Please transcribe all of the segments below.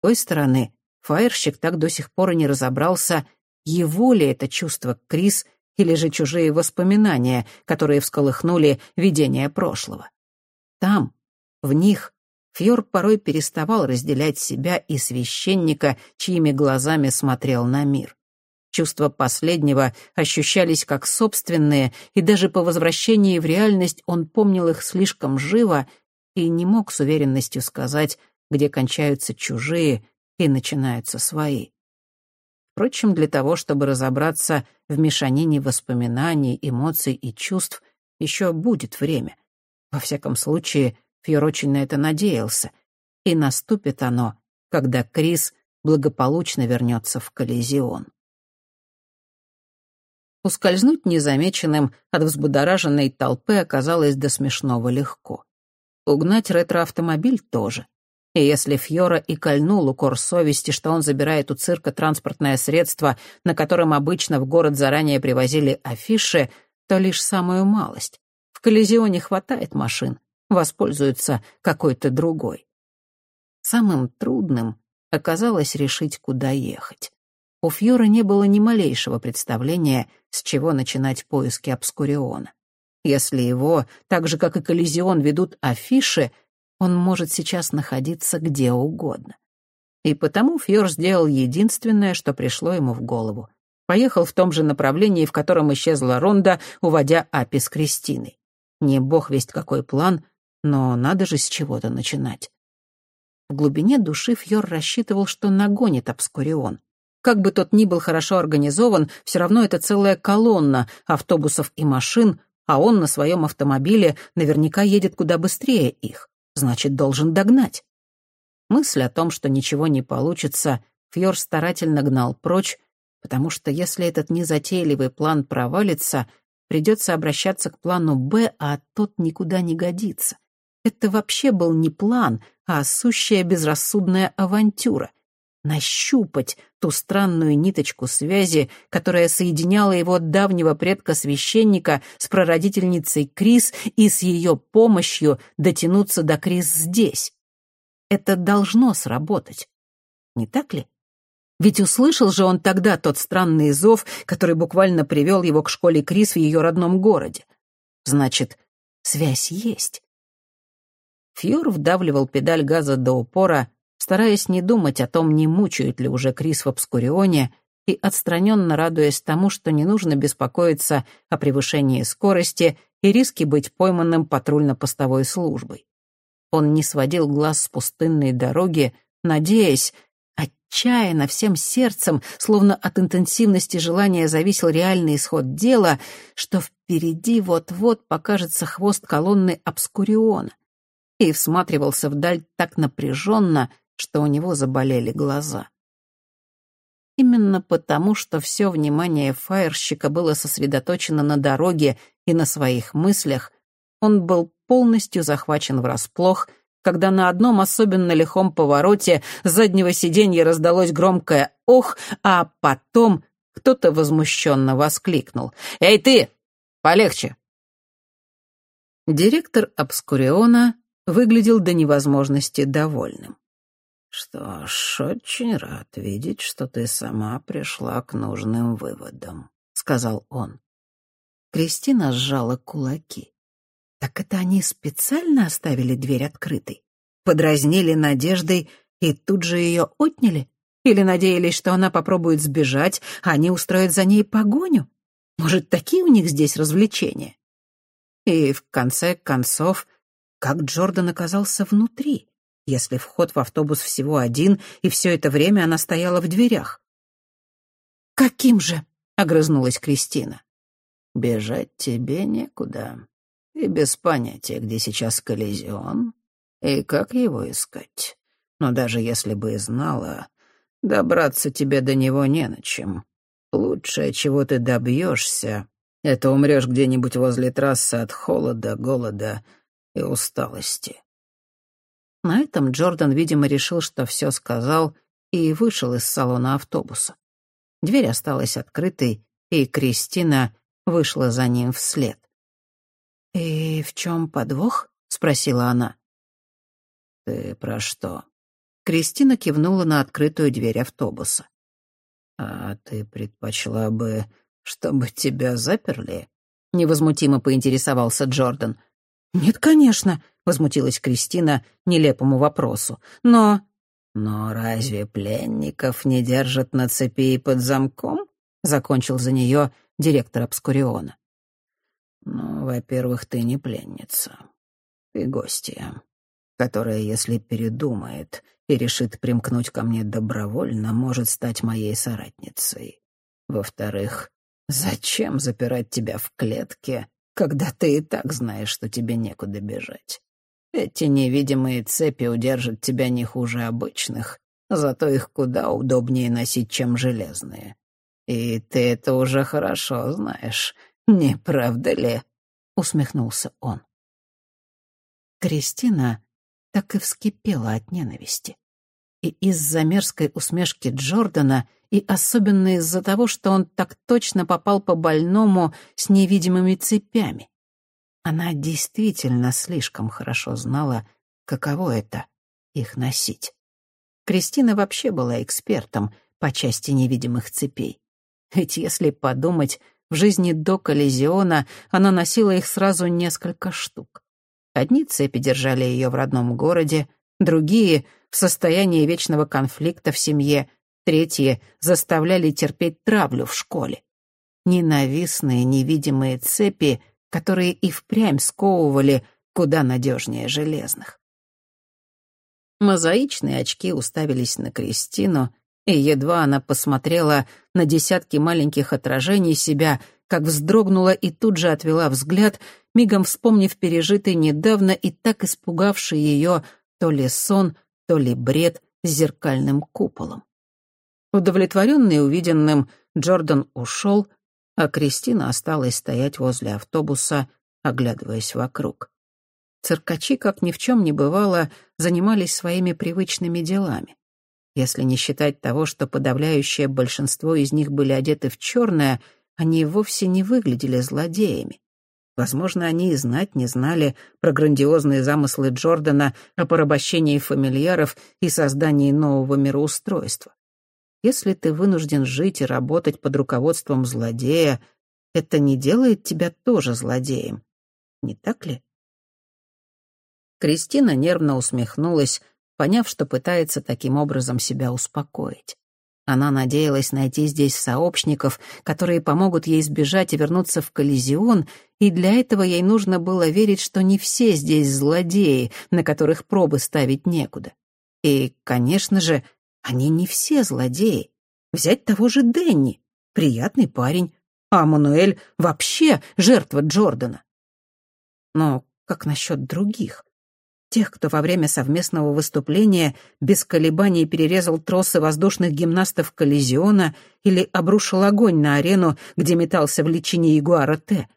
той стороны, фаерщик так до сих пор и не разобрался, его ли это чувство Крис или же чужие воспоминания, которые всколыхнули видение прошлого. Там, в них, Фьор порой переставал разделять себя и священника, чьими глазами смотрел на мир. Чувства последнего ощущались как собственные, и даже по возвращении в реальность он помнил их слишком живо и не мог с уверенностью сказать, где кончаются чужие и начинаются свои. Впрочем, для того, чтобы разобраться в мешанине воспоминаний, эмоций и чувств, еще будет время. Во всяком случае, Фьор очень на это надеялся. И наступит оно, когда Крис благополучно вернется в Коллизион. Ускользнуть незамеченным от взбудораженной толпы оказалось до смешного легко. Угнать ретроавтомобиль тоже. И если Фьора и кольнул укор совести, что он забирает у цирка транспортное средство, на котором обычно в город заранее привозили афиши, то лишь самую малость. В Коллизионе хватает машин, воспользуется какой-то другой. Самым трудным оказалось решить, куда ехать. У Фьора не было ни малейшего представления, с чего начинать поиски Обскуриона. Если его, так же как и Коллизион, ведут афиши, он может сейчас находиться где угодно. И потому Фьор сделал единственное, что пришло ему в голову. Поехал в том же направлении, в котором исчезла Ронда, уводя Апи с Кристиной. Не бог весть какой план, но надо же с чего-то начинать. В глубине души Фьор рассчитывал, что нагонит Обскурион. Как бы тот ни был хорошо организован, все равно это целая колонна автобусов и машин, а он на своем автомобиле наверняка едет куда быстрее их. Значит, должен догнать. Мысль о том, что ничего не получится, Фьор старательно гнал прочь, потому что если этот незатейливый план провалится, придется обращаться к плану «Б», а тот никуда не годится. Это вообще был не план, а сущая безрассудная авантюра нащупать ту странную ниточку связи, которая соединяла его давнего предка-священника с прародительницей Крис и с ее помощью дотянуться до Крис здесь. Это должно сработать. Не так ли? Ведь услышал же он тогда тот странный зов, который буквально привел его к школе Крис в ее родном городе. Значит, связь есть. Фьюр вдавливал педаль газа до упора, стараясь не думать о том, не мучают ли уже Крис в Обскурионе, и отстраненно радуясь тому, что не нужно беспокоиться о превышении скорости и риске быть пойманным патрульно-постовой службой. Он не сводил глаз с пустынной дороги, надеясь, отчаянно, всем сердцем, словно от интенсивности желания зависел реальный исход дела, что впереди вот-вот покажется хвост колонны Обскуриона, и всматривался вдаль так напряженно, что у него заболели глаза. Именно потому, что все внимание фаерщика было сосредоточено на дороге и на своих мыслях, он был полностью захвачен врасплох, когда на одном особенно лихом повороте с заднего сиденья раздалось громкое «ох», а потом кто-то возмущенно воскликнул. «Эй ты! Полегче!» Директор Обскуриона выглядел до невозможности довольным. «Что ж, очень рад видеть, что ты сама пришла к нужным выводам», — сказал он. Кристина сжала кулаки. «Так это они специально оставили дверь открытой? Подразнили надеждой и тут же ее отняли? Или надеялись, что она попробует сбежать, а они устроят за ней погоню? Может, такие у них здесь развлечения?» И в конце концов, как Джордан оказался внутри? Если вход в автобус всего один, и все это время она стояла в дверях. «Каким же?» — огрызнулась Кристина. «Бежать тебе некуда. И без понятия, где сейчас коллизион, и как его искать. Но даже если бы и знала, добраться тебе до него не на чем. Лучшее, чего ты добьешься, это умрешь где-нибудь возле трассы от холода, голода и усталости. На этом Джордан, видимо, решил, что все сказал, и вышел из салона автобуса. Дверь осталась открытой, и Кристина вышла за ним вслед. «И в чем подвох?» — спросила она. «Ты про что?» Кристина кивнула на открытую дверь автобуса. «А ты предпочла бы, чтобы тебя заперли?» — невозмутимо поинтересовался Джордан. «Нет, конечно», — возмутилась Кристина нелепому вопросу. «Но...» «Но разве пленников не держат на цепи и под замком?» — закончил за нее директор Обскуриона. «Ну, во-первых, ты не пленница. Ты гостья, которая, если передумает и решит примкнуть ко мне добровольно, может стать моей соратницей. Во-вторых, зачем запирать тебя в клетке, когда ты и так знаешь, что тебе некуда бежать? Эти невидимые цепи удержат тебя не хуже обычных, зато их куда удобнее носить, чем железные. И ты это уже хорошо знаешь, не правда ли?» — усмехнулся он. Кристина так и вскипела от ненависти. И из-за мерзкой усмешки Джордана, и особенно из-за того, что он так точно попал по больному с невидимыми цепями. Она действительно слишком хорошо знала, каково это — их носить. Кристина вообще была экспертом по части невидимых цепей. Ведь если подумать, в жизни до коллизиона она носила их сразу несколько штук. Одни цепи держали ее в родном городе, другие — в состоянии вечного конфликта в семье, третьи заставляли терпеть травлю в школе. Ненавистные невидимые цепи которые и впрямь сковывали куда надежнее железных. Мозаичные очки уставились на Кристину, и едва она посмотрела на десятки маленьких отражений себя, как вздрогнула и тут же отвела взгляд, мигом вспомнив пережитый недавно и так испугавший ее то ли сон, то ли бред с зеркальным куполом. Удовлетворенный увиденным, Джордан ушел — а Кристина осталась стоять возле автобуса, оглядываясь вокруг. Циркачи, как ни в чем не бывало, занимались своими привычными делами. Если не считать того, что подавляющее большинство из них были одеты в черное, они вовсе не выглядели злодеями. Возможно, они и знать не знали про грандиозные замыслы Джордана о порабощении фамильяров и создании нового мироустройства. Если ты вынужден жить и работать под руководством злодея, это не делает тебя тоже злодеем. Не так ли? Кристина нервно усмехнулась, поняв, что пытается таким образом себя успокоить. Она надеялась найти здесь сообщников, которые помогут ей сбежать и вернуться в коллизион, и для этого ей нужно было верить, что не все здесь злодеи, на которых пробы ставить некуда. И, конечно же, они не все злодеи. Взять того же Денни. Приятный парень. А Мануэль вообще жертва Джордана. Но как насчет других? Тех, кто во время совместного выступления без колебаний перерезал тросы воздушных гимнастов Коллизиона или обрушил огонь на арену, где метался в личине Ягуара Т.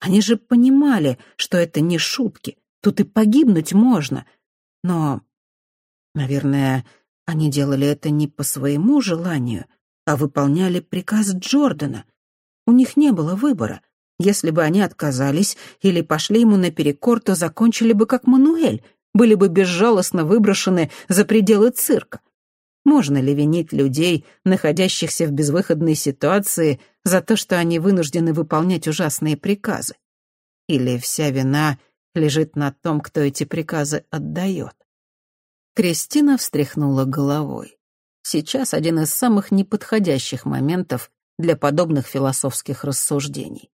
Они же понимали, что это не шутки, тут и погибнуть можно. Но, наверное, они делали это не по своему желанию, а выполняли приказ Джордана. У них не было выбора. Если бы они отказались или пошли ему наперекор, то закончили бы как Мануэль, были бы безжалостно выброшены за пределы цирка. Можно ли винить людей, находящихся в безвыходной ситуации, за то, что они вынуждены выполнять ужасные приказы? Или вся вина лежит на том, кто эти приказы отдает? Кристина встряхнула головой. Сейчас один из самых неподходящих моментов для подобных философских рассуждений.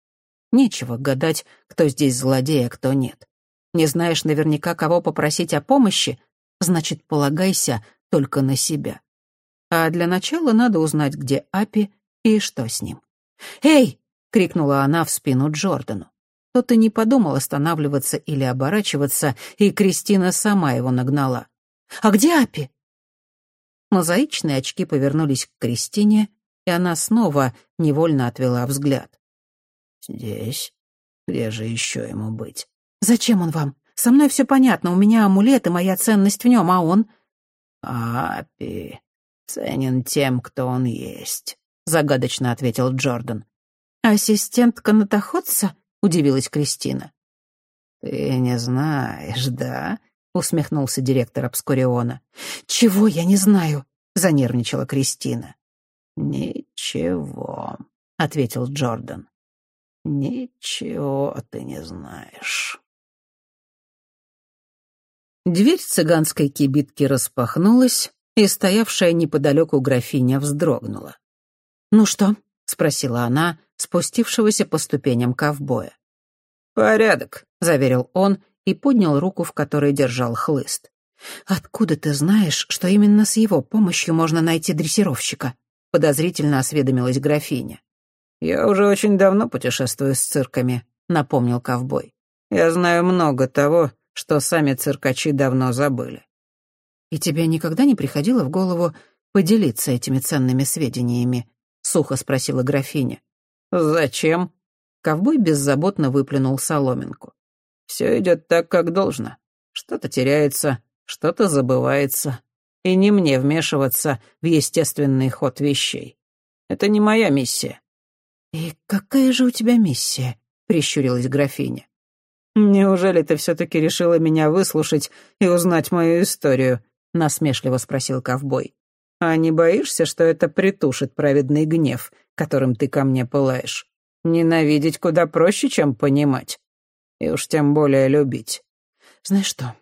Нечего гадать, кто здесь злодей, а кто нет. Не знаешь наверняка, кого попросить о помощи, значит, полагайся только на себя. А для начала надо узнать, где Апи и что с ним. «Эй!» — крикнула она в спину Джордану. Тот и не подумал останавливаться или оборачиваться, и Кристина сама его нагнала. А где Апи?» Мозаичные очки повернулись к Кристине, и она снова невольно отвела взгляд. «Здесь? Где же еще ему быть?» «Зачем он вам? Со мной все понятно, у меня амулет и моя ценность в нем, а он...» «Апи ценен тем, кто он есть», — загадочно ответил Джордан. «Ассистент канатоходца?» — удивилась Кристина. «Ты не знаешь, да?» — усмехнулся директор Обскуриона. «Чего я не знаю?» — занервничала Кристина. «Ничего», — ответил Джордан. «Ничего ты не знаешь». Дверь цыганской кибитки распахнулась, и стоявшая неподалеку графиня вздрогнула. «Ну что?» — спросила она, спустившегося по ступеням ковбоя. «Порядок», — заверил он и поднял руку, в которой держал хлыст. «Откуда ты знаешь, что именно с его помощью можно найти дрессировщика?» — подозрительно осведомилась графиня. «Я уже очень давно путешествую с цирками», — напомнил ковбой. «Я знаю много того, что сами циркачи давно забыли». «И тебе никогда не приходило в голову поделиться этими ценными сведениями?» — сухо спросила графиня. «Зачем?» Ковбой беззаботно выплюнул соломинку. «Все идет так, как должно. Что-то теряется, что-то забывается. И не мне вмешиваться в естественный ход вещей. Это не моя миссия». «И какая же у тебя миссия?» — прищурилась графиня. «Неужели ты все-таки решила меня выслушать и узнать мою историю?» — насмешливо спросил ковбой. «А не боишься, что это притушит праведный гнев, которым ты ко мне пылаешь?» Ненавидеть куда проще, чем понимать. И уж тем более любить. Знаешь что,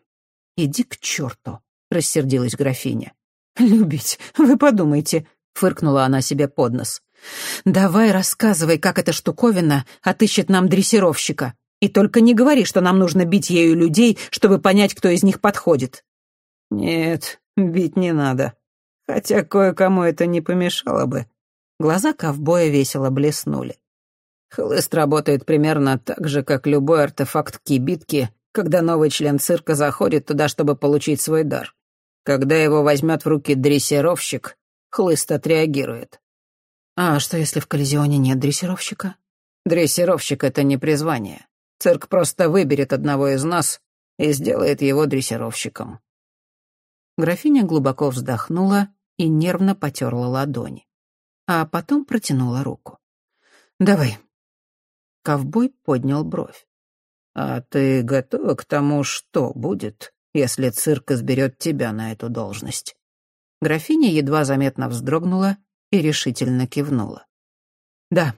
иди к черту, рассердилась графиня. Любить, вы подумайте, фыркнула она себе под нос. Давай рассказывай, как эта штуковина отыщет нам дрессировщика. И только не говори, что нам нужно бить ею людей, чтобы понять, кто из них подходит. Нет, бить не надо. Хотя кое-кому это не помешало бы. Глаза ковбоя весело блеснули. Хлыст работает примерно так же, как любой артефакт кибитки, когда новый член цирка заходит туда, чтобы получить свой дар. Когда его возьмет в руки дрессировщик, хлыст отреагирует. А что, если в коллизионе нет дрессировщика? Дрессировщик — это не призвание. Цирк просто выберет одного из нас и сделает его дрессировщиком. Графиня глубоко вздохнула и нервно потерла ладони. А потом протянула руку. «Давай, Ковбой поднял бровь. «А ты готова к тому, что будет, если цирк изберет тебя на эту должность?» Графиня едва заметно вздрогнула и решительно кивнула. «Да».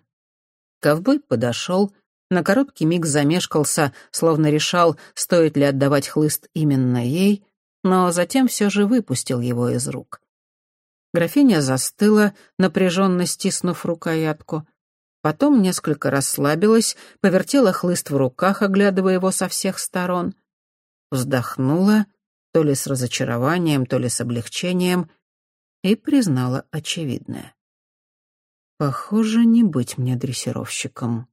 Ковбой подошел, на короткий миг замешкался, словно решал, стоит ли отдавать хлыст именно ей, но затем все же выпустил его из рук. Графиня застыла, напряженно стиснув рукоятку. Потом несколько расслабилась, повертела хлыст в руках, оглядывая его со всех сторон. Вздохнула, то ли с разочарованием, то ли с облегчением, и признала очевидное. «Похоже, не быть мне дрессировщиком».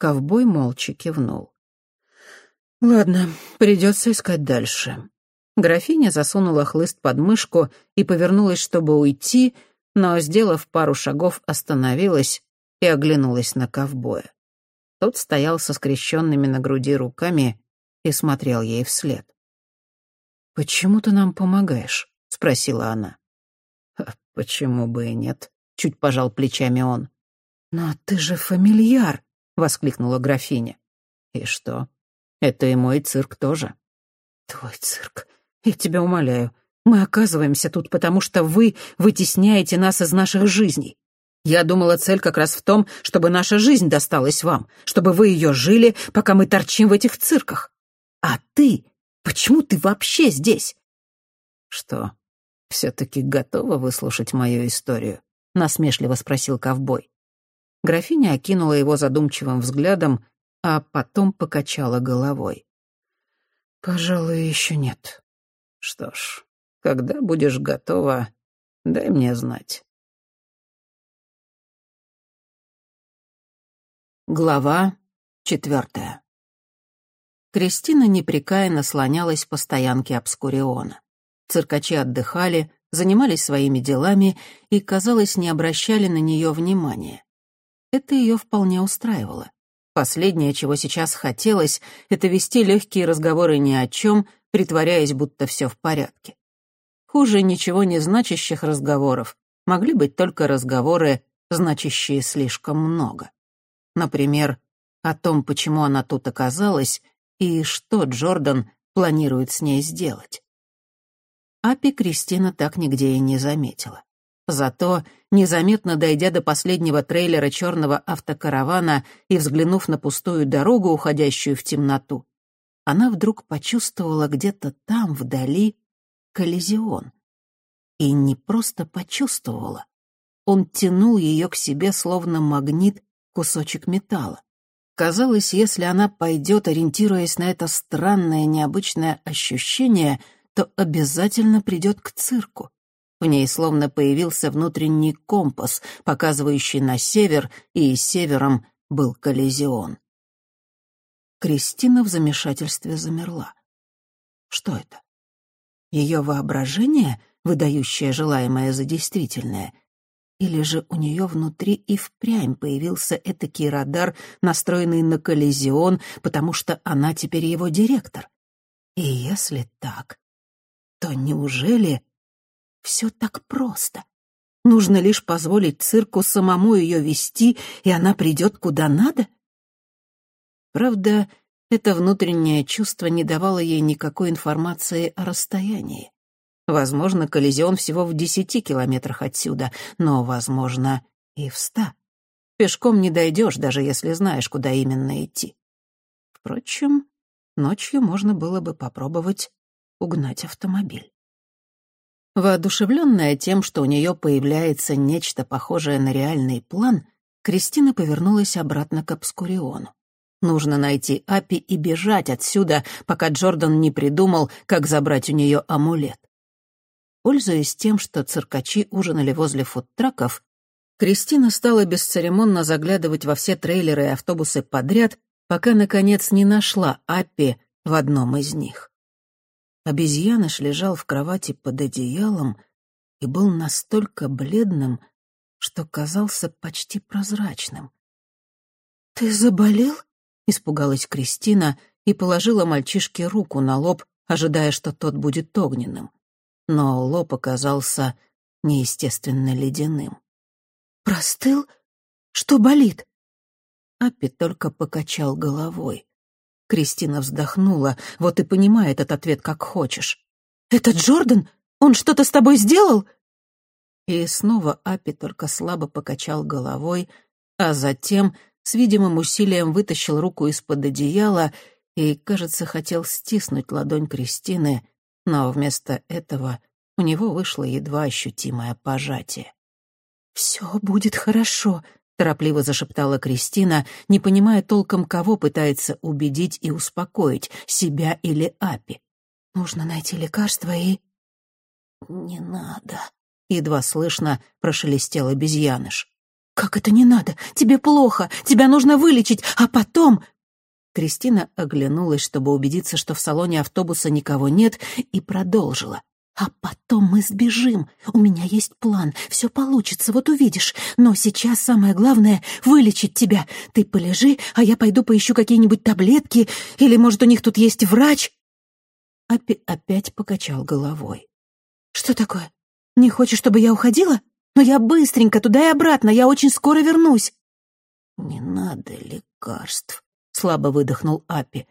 Ковбой молча кивнул. «Ладно, придется искать дальше». Графиня засунула хлыст под мышку и повернулась, чтобы уйти, но, сделав пару шагов, остановилась и оглянулась на ковбоя. Тот стоял со скрещенными на груди руками и смотрел ей вслед. «Почему ты нам помогаешь?» — спросила она. «Почему бы и нет?» — чуть пожал плечами он. «Но ты же фамильяр!» — воскликнула графиня. «И что? Это и мой цирк тоже». «Твой цирк. Я тебя умоляю. Мы оказываемся тут, потому что вы вытесняете нас из наших жизней. Я думала, цель как раз в том, чтобы наша жизнь досталась вам, чтобы вы ее жили, пока мы торчим в этих цирках. А ты? Почему ты вообще здесь?» «Что, все-таки готова выслушать мою историю?» — насмешливо спросил ковбой. Графиня окинула его задумчивым взглядом, а потом покачала головой. «Пожалуй, еще нет». «Что ж, когда будешь готова, дай мне знать». Глава четвертая. Кристина непрекаянно слонялась по стоянке Обскуриона. Циркачи отдыхали, занимались своими делами и, казалось, не обращали на нее внимания. Это ее вполне устраивало. Последнее, чего сейчас хотелось, это вести легкие разговоры ни о чем, притворяясь, будто все в порядке. Хуже ничего не значащих разговоров могли быть только разговоры, значащие слишком много. Например, о том, почему она тут оказалась, и что Джордан планирует с ней сделать. Апи Кристина так нигде и не заметила. Зато, незаметно дойдя до последнего трейлера черного автокаравана и взглянув на пустую дорогу, уходящую в темноту, она вдруг почувствовала где-то там, вдали, коллизион. И не просто почувствовала. Он тянул ее к себе, словно магнит, кусочек металла. Казалось, если она пойдет, ориентируясь на это странное, необычное ощущение, то обязательно придет к цирку. В ней словно появился внутренний компас, показывающий на север, и севером был коллизион. Кристина в замешательстве замерла. Что это? Ее воображение, выдающее желаемое за действительное, или же у нее внутри и впрямь появился этакий радар, настроенный на коллизион, потому что она теперь его директор? И если так, то неужели все так просто? Нужно лишь позволить цирку самому ее вести, и она придет куда надо? Правда, это внутреннее чувство не давало ей никакой информации о расстоянии. Возможно, коллизион всего в десяти километрах отсюда, но, возможно, и в ста. Пешком не дойдешь, даже если знаешь, куда именно идти. Впрочем, ночью можно было бы попробовать угнать автомобиль. Воодушевленная тем, что у нее появляется нечто похожее на реальный план, Кристина повернулась обратно к Обскуриону. Нужно найти Апи и бежать отсюда, пока Джордан не придумал, как забрать у нее амулет. Пользуясь тем, что циркачи ужинали возле фудтраков, Кристина стала бесцеремонно заглядывать во все трейлеры и автобусы подряд, пока, наконец, не нашла Аппи в одном из них. Обезьяныш лежал в кровати под одеялом и был настолько бледным, что казался почти прозрачным. «Ты заболел?» — испугалась Кристина и положила мальчишке руку на лоб, ожидая, что тот будет огненным но лоб оказался неестественно ледяным. «Простыл? Что болит?» Аппи только покачал головой. Кристина вздохнула, вот и понимай этот ответ как хочешь. «Это Джордан? Он что-то с тобой сделал?» И снова Аппи только слабо покачал головой, а затем с видимым усилием вытащил руку из-под одеяла и, кажется, хотел стиснуть ладонь Кристины, но вместо этого у него вышло едва ощутимое пожатие. «Все будет хорошо», — торопливо зашептала Кристина, не понимая толком, кого пытается убедить и успокоить, себя или Апи. «Нужно найти лекарство и...» «Не надо», — едва слышно прошелестел обезьяныш. «Как это не надо? Тебе плохо, тебя нужно вылечить, а потом...» Кристина оглянулась, чтобы убедиться, что в салоне автобуса никого нет, и продолжила. «А потом мы сбежим. У меня есть план. Все получится, вот увидишь. Но сейчас самое главное — вылечить тебя. Ты полежи, а я пойду поищу какие-нибудь таблетки. Или, может, у них тут есть врач?» Аппи опять покачал головой. «Что такое? Не хочешь, чтобы я уходила? Но я быстренько туда и обратно. Я очень скоро вернусь». «Не надо лекарств», слабо выдохнул Апи.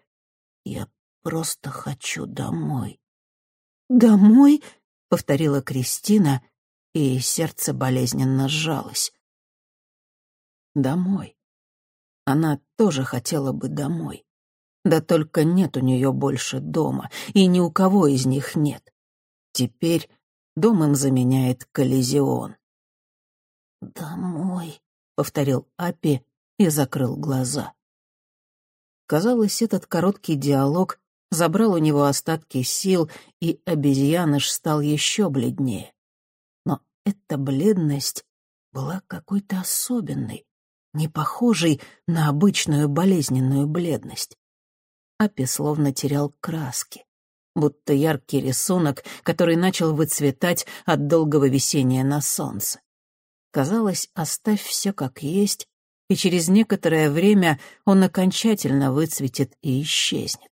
«Я просто хочу домой». «Домой?» — повторила Кристина, и сердце болезненно сжалось. «Домой». Она тоже хотела бы домой. Да только нет у нее больше дома, и ни у кого из них нет. Теперь дом им заменяет коллизион. «Домой», — повторил Апи и закрыл глаза. Казалось, этот короткий диалог забрал у него остатки сил, и обезьяныш стал еще бледнее. Но эта бледность была какой-то особенной, не похожей на обычную болезненную бледность. Апи словно терял краски, будто яркий рисунок, который начал выцветать от долгого висения на солнце. Казалось, оставь все как есть, и через некоторое время он окончательно выцветит и исчезнет.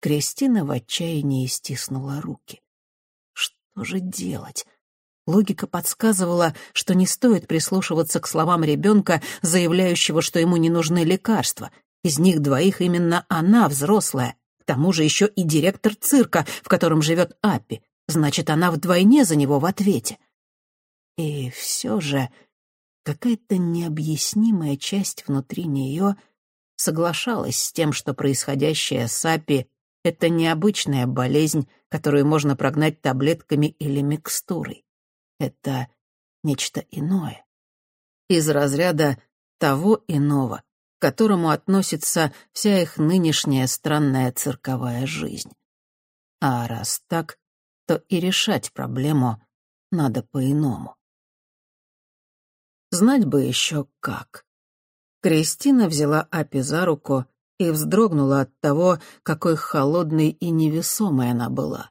Кристина в отчаянии стиснула руки. Что же делать? Логика подсказывала, что не стоит прислушиваться к словам ребенка, заявляющего, что ему не нужны лекарства. Из них двоих именно она, взрослая, тому же еще и директор цирка, в котором живет Аппи. Значит, она вдвойне за него в ответе. И все же какая-то необъяснимая часть внутри нее соглашалась с тем, что происходящее с Аппи — это необычная болезнь, которую можно прогнать таблетками или микстурой. Это нечто иное. Из разряда того иного, к которому относится вся их нынешняя странная цирковая жизнь. А раз так, то и решать проблему надо по-иному. Знать бы еще как. Кристина взяла Апи за руку и вздрогнула от того, какой холодной и невесомой она была.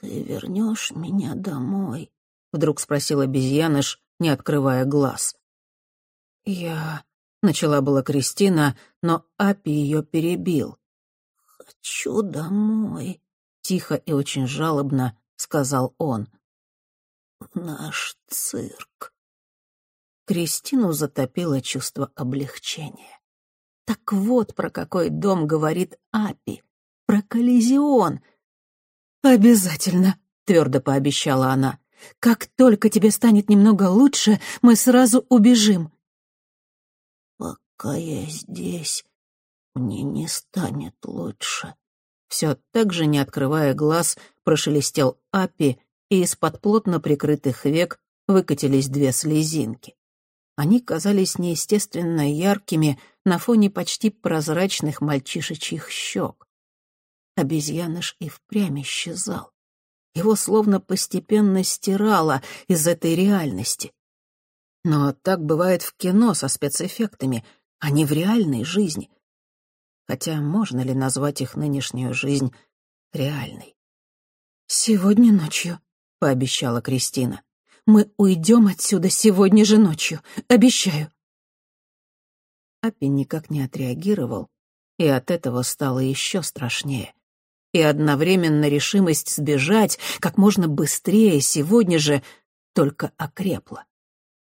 «Ты вернешь меня домой?» — вдруг спросил обезьяныш, не открывая глаз. «Я...» — начала была Кристина, но Апи ее перебил. «Хочу домой», — тихо и очень жалобно сказал он. «В наш цирк». Кристину затопило чувство облегчения. Так вот про какой дом говорит Апи. Про коллизион. «Обязательно», — твердо пообещала она. «Как только тебе станет немного лучше, мы сразу убежим». «Пока я здесь, мне не станет лучше». Все так же, не открывая глаз, прошелестел Апи, и из-под плотно прикрытых век выкатились две слезинки. Они казались неестественно яркими на фоне почти прозрачных мальчишечьих щек. Обезьяныш и впрямь исчезал. Его словно постепенно стирало из этой реальности. Но так бывает в кино со спецэффектами, а не в реальной жизни. Хотя можно ли назвать их нынешнюю жизнь реальной? «Сегодня ночью», — пообещала Кристина. Мы уйдем отсюда сегодня же ночью. Обещаю». Аппи никак не отреагировал, и от этого стало еще страшнее. И одновременно решимость сбежать как можно быстрее сегодня же только окрепла.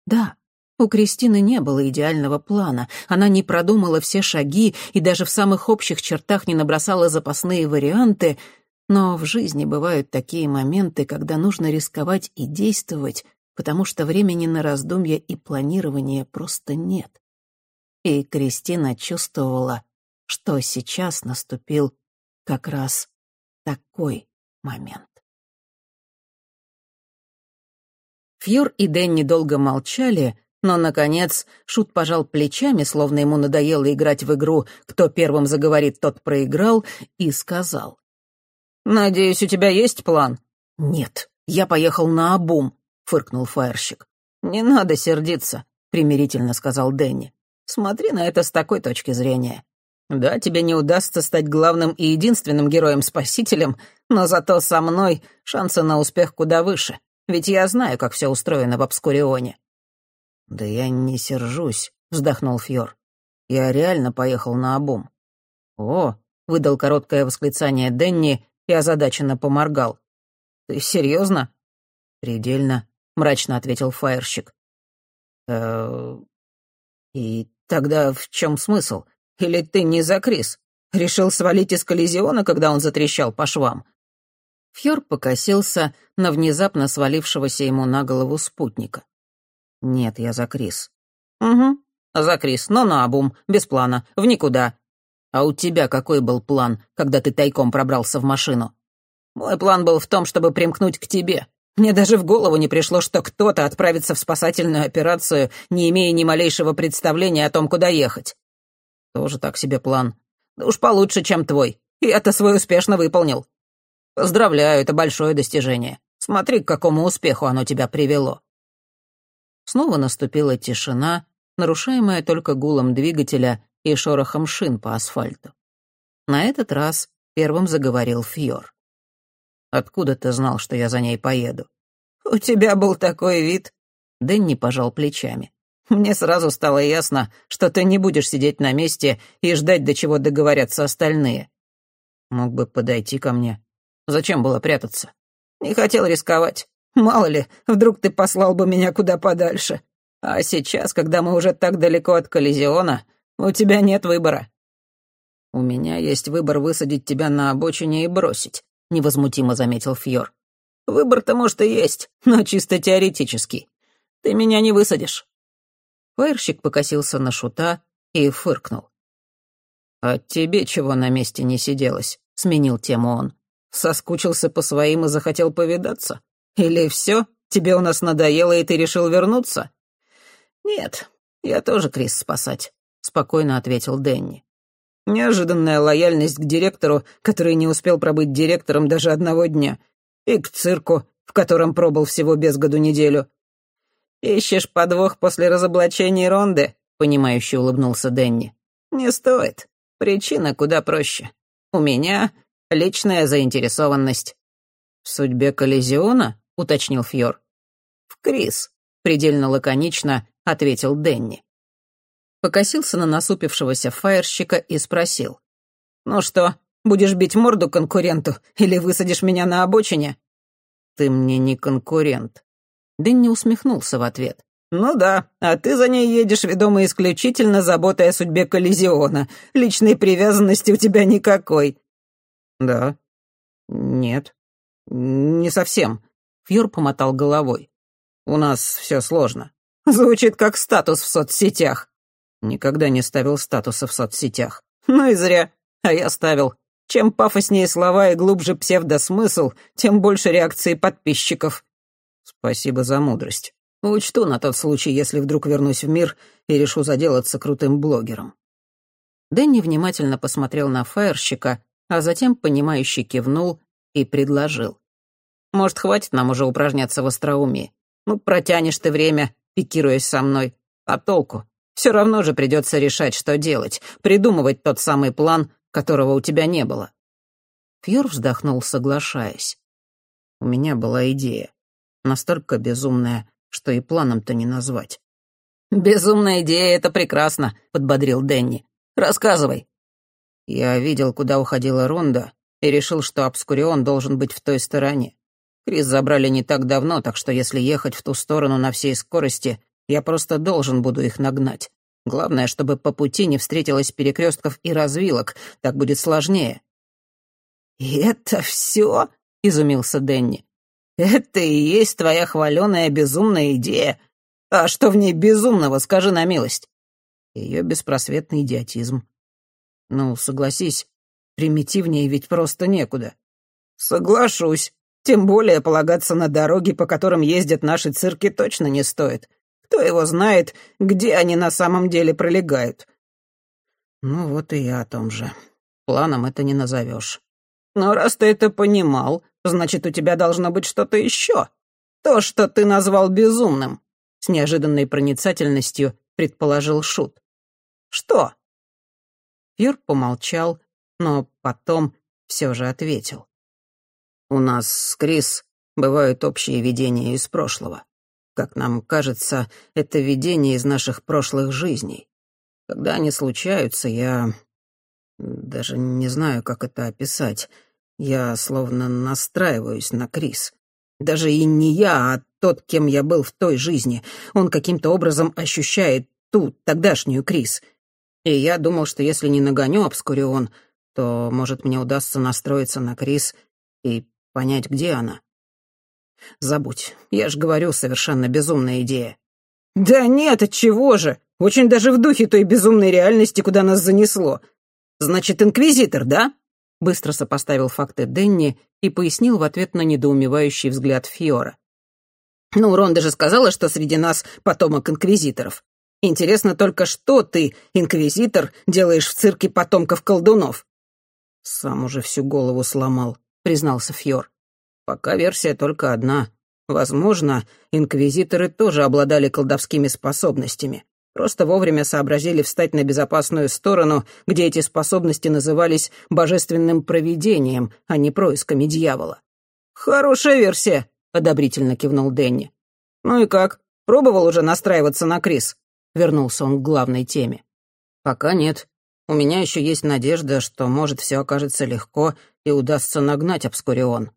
Да, у Кристины не было идеального плана, она не продумала все шаги и даже в самых общих чертах не набросала запасные варианты — но в жизни бывают такие моменты, когда нужно рисковать и действовать, потому что времени на раздумья и планирование просто нет. И Кристина чувствовала, что сейчас наступил как раз такой момент. Фьюр и Дэнни долго молчали, но, наконец, Шут пожал плечами, словно ему надоело играть в игру «Кто первым заговорит, тот проиграл», и сказал. «Надеюсь, у тебя есть план?» «Нет, я поехал на обум», — фыркнул фаерщик. «Не надо сердиться», — примирительно сказал Дэнни. «Смотри на это с такой точки зрения. Да, тебе не удастся стать главным и единственным героем-спасителем, но зато со мной шансы на успех куда выше, ведь я знаю, как все устроено в Обскурионе». «Да я не сержусь», — вздохнул Фьор. «Я реально поехал на обум». «О», — выдал короткое восклицание Дэнни и озадаченно поморгал. «Ты серьезно?» «Предельно», — мрачно ответил фаерщик. э И тогда в чем смысл? Или ты не за Крис? Решил свалить из коллизиона, когда он затрещал по швам?» Фьор покосился на внезапно свалившегося ему на голову спутника. «Нет, я за Крис». «Угу, за Крис, но на обум, без плана, в никуда. А у тебя какой был план, когда ты тайком пробрался в машину? Мой план был в том, чтобы примкнуть к тебе. Мне даже в голову не пришло, что кто-то отправится в спасательную операцию, не имея ни малейшего представления о том, куда ехать. Тоже так себе план. Да уж получше, чем твой. И это свой успешно выполнил. Поздравляю, это большое достижение. Смотри, к какому успеху оно тебя привело. Снова наступила тишина, нарушаемая только гулом двигателя и шорохом шин по асфальту. На этот раз первым заговорил Фьор. «Откуда ты знал, что я за ней поеду?» «У тебя был такой вид». Дэнни пожал плечами. «Мне сразу стало ясно, что ты не будешь сидеть на месте и ждать, до чего договорятся остальные. Мог бы подойти ко мне. Зачем было прятаться? Не хотел рисковать. Мало ли, вдруг ты послал бы меня куда подальше. А сейчас, когда мы уже так далеко от коллизиона, у тебя нет выбора». «У меня есть выбор высадить тебя на обочине и бросить», — невозмутимо заметил Фьор. «Выбор-то, может, и есть, но чисто теоретический. Ты меня не высадишь». Фаерщик покосился на шута и фыркнул. «А тебе чего на месте не сиделось?» — сменил тему он. «Соскучился по своим и захотел повидаться? Или все, тебе у нас надоело, и ты решил вернуться?» «Нет, я тоже Крис спасать», — спокойно ответил Дэнни. Неожиданная лояльность к директору, который не успел пробыть директором даже одного дня, и к цирку, в котором пробыл всего без году неделю. «Ищешь подвох после разоблачения Ронды?» — понимающе улыбнулся Дэнни. «Не стоит. Причина куда проще. У меня личная заинтересованность». «В судьбе Коллизиона?» — уточнил Фьор. «В Крис», — предельно лаконично ответил Дэнни покосился на насупившегося фаерщика и спросил. «Ну что, будешь бить морду конкуренту или высадишь меня на обочине?» «Ты мне не конкурент». Дэнни усмехнулся в ответ. «Ну да, а ты за ней едешь, ведомый исключительно заботой о судьбе Коллизиона. Личной привязанности у тебя никакой». «Да? Нет. Не совсем». Фьор помотал головой. «У нас все сложно». «Звучит как статус в соцсетях». Никогда не ставил статуса в соцсетях. Ну и зря. А я ставил. Чем пафоснее слова и глубже псевдосмысл, тем больше реакции подписчиков. Спасибо за мудрость. Учту на тот случай, если вдруг вернусь в мир и решу заделаться крутым блогером. Дэнни внимательно посмотрел на фаерщика, а затем, понимающе кивнул и предложил. «Может, хватит нам уже упражняться в остроумии? Ну, протянешь ты время, пикируясь со мной. А толку? Все равно же придется решать, что делать, придумывать тот самый план, которого у тебя не было». Фьор вздохнул, соглашаясь. «У меня была идея. Настолько безумная, что и планом-то не назвать». «Безумная идея — это прекрасно», — подбодрил Дэнни. «Рассказывай». Я видел, куда уходила Ронда, и решил, что Обскурион должен быть в той стороне. Крис забрали не так давно, так что если ехать в ту сторону на всей скорости, я просто должен буду их нагнать. Главное, чтобы по пути не встретилось перекрестков и развилок. Так будет сложнее». «И это все?» — изумился Дэнни. «Это и есть твоя хваленая безумная идея. А что в ней безумного, скажи на милость?» Ее беспросветный идиотизм. «Ну, согласись, примитивнее ведь просто некуда». «Соглашусь. Тем более полагаться на дороги, по которым ездят наши цирки, точно не стоит. Кто его знает, где они на самом деле пролегают?» «Ну вот и я о том же. Планом это не назовешь. Но раз ты это понимал, значит, у тебя должно быть что-то еще. То, что ты назвал безумным», — с неожиданной проницательностью предположил Шут. «Что?» Фьюр помолчал, но потом все же ответил. «У нас с Крис бывают общие видения из прошлого. Как нам кажется, это видение из наших прошлых жизней. Когда они случаются, я... даже не знаю, как это описать. Я словно настраиваюсь на Крис. Даже и не я, а тот, кем я был в той жизни. Он каким-то образом ощущает ту, тогдашнюю Крис. И я думал, что если не нагоню Обскурион, то, может, мне удастся настроиться на Крис и понять, где она. Забудь, я же говорю, совершенно безумная идея. Да нет, от чего же? Очень даже в духе той безумной реальности, куда нас занесло. Значит, инквизитор, да? Быстро сопоставил факты Денни и пояснил в ответ на недоумевающий взгляд Фиора. Ну, Ронда же сказала, что среди нас потомок инквизиторов. Интересно только, что ты, инквизитор, делаешь в цирке потомков колдунов? Сам уже всю голову сломал, признался Фьор. Пока версия только одна. Возможно, инквизиторы тоже обладали колдовскими способностями. Просто вовремя сообразили встать на безопасную сторону, где эти способности назывались божественным провидением, а не происками дьявола. «Хорошая версия», — одобрительно кивнул Дэнни. «Ну и как? Пробовал уже настраиваться на Крис?» Вернулся он к главной теме. «Пока нет. У меня еще есть надежда, что, может, все окажется легко и удастся нагнать Обскурион.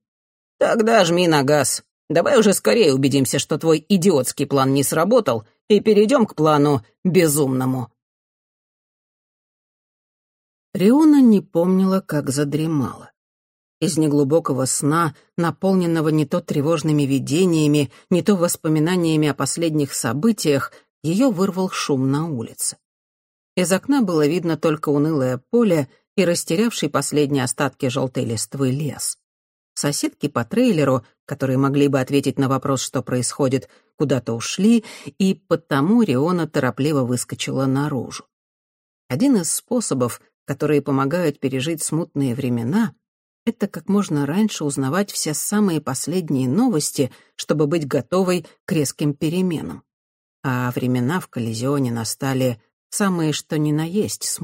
«Тогда жми на газ. Давай уже скорее убедимся, что твой идиотский план не сработал, и перейдем к плану безумному». Риона не помнила, как задремала. Из неглубокого сна, наполненного не то тревожными видениями, не то воспоминаниями о последних событиях, ее вырвал шум на улице. Из окна было видно только унылое поле и растерявший последние остатки желтой листвы лес. Соседки по трейлеру, которые могли бы ответить на вопрос, что происходит, куда-то ушли, и потому Риона торопливо выскочила наружу. Один из способов, которые помогают пережить смутные времена, это как можно раньше узнавать все самые последние новости, чтобы быть готовой к резким переменам. А времена в Коллизионе настали самые что ни на есть смутные.